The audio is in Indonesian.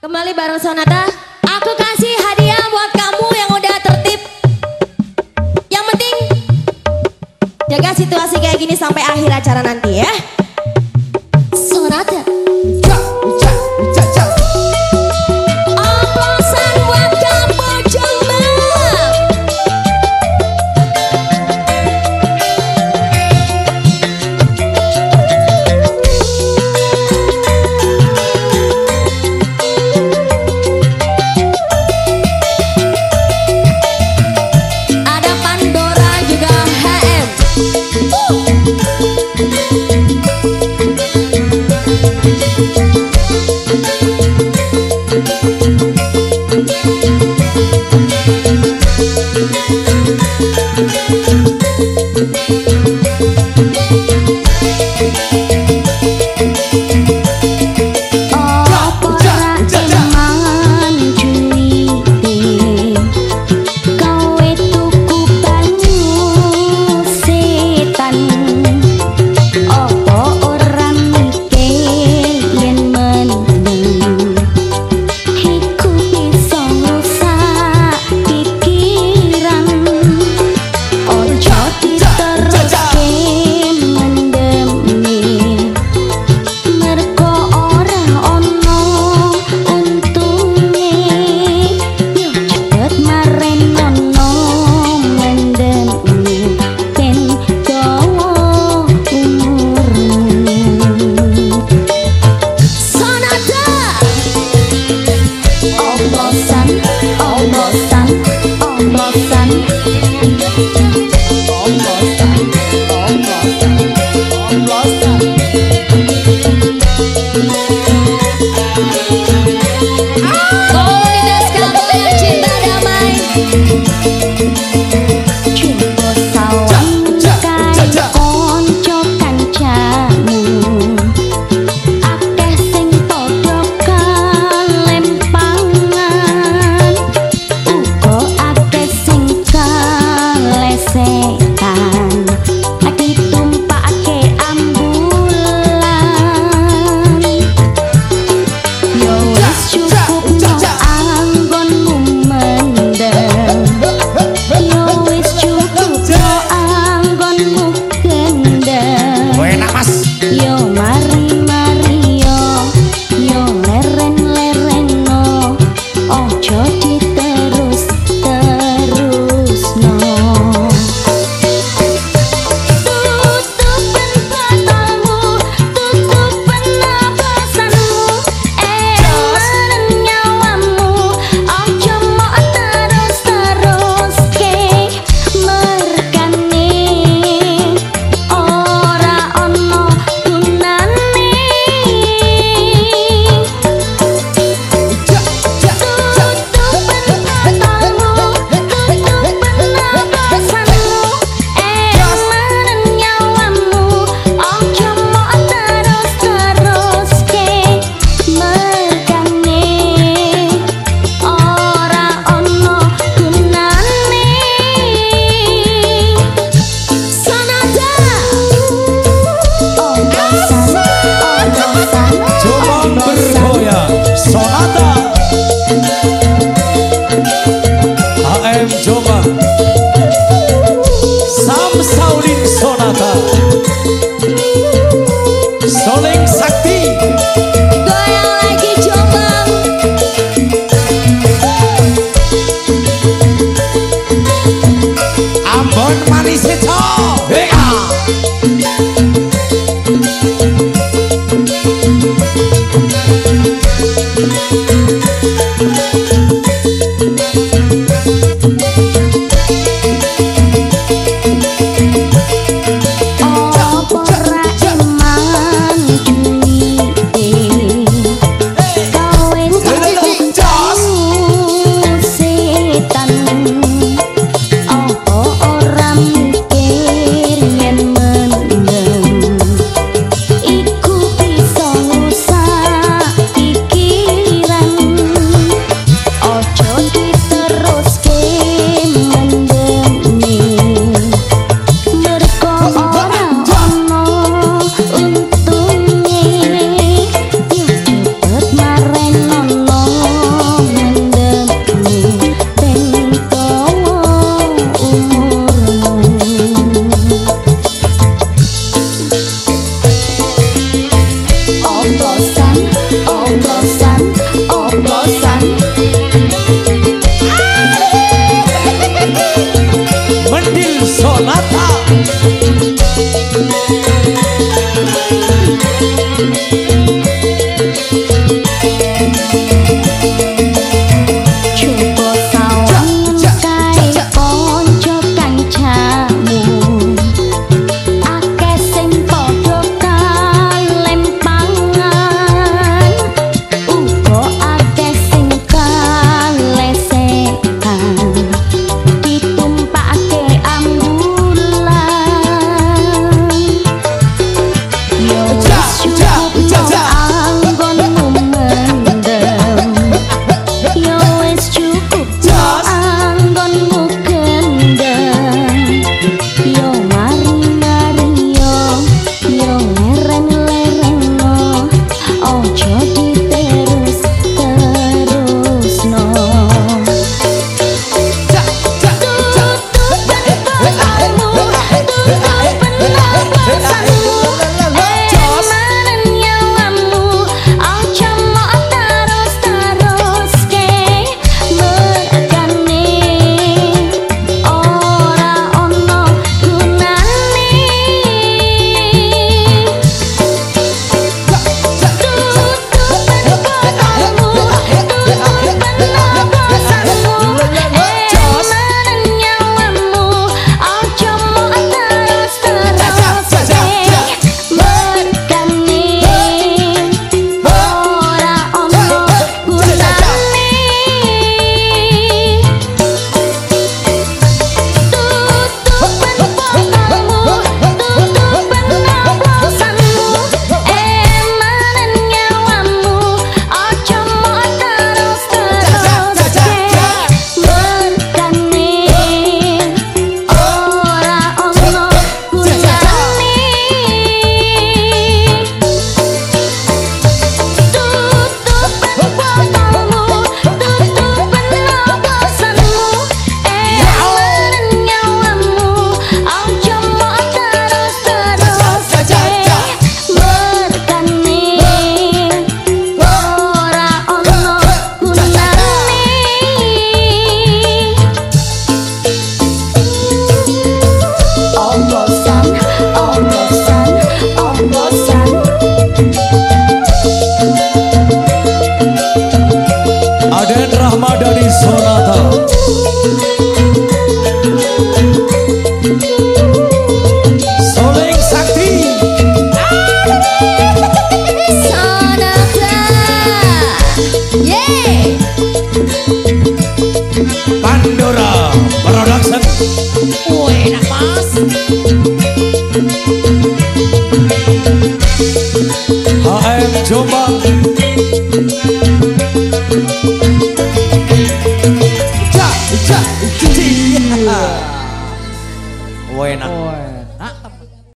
Kembali bareng Sonata, aku kasih hadiah buat kamu yang udah tertib. Yang penting jaga situasi kayak gini sampai akhir acara nanti ya. Thank you. Yo, Mar. Bon manis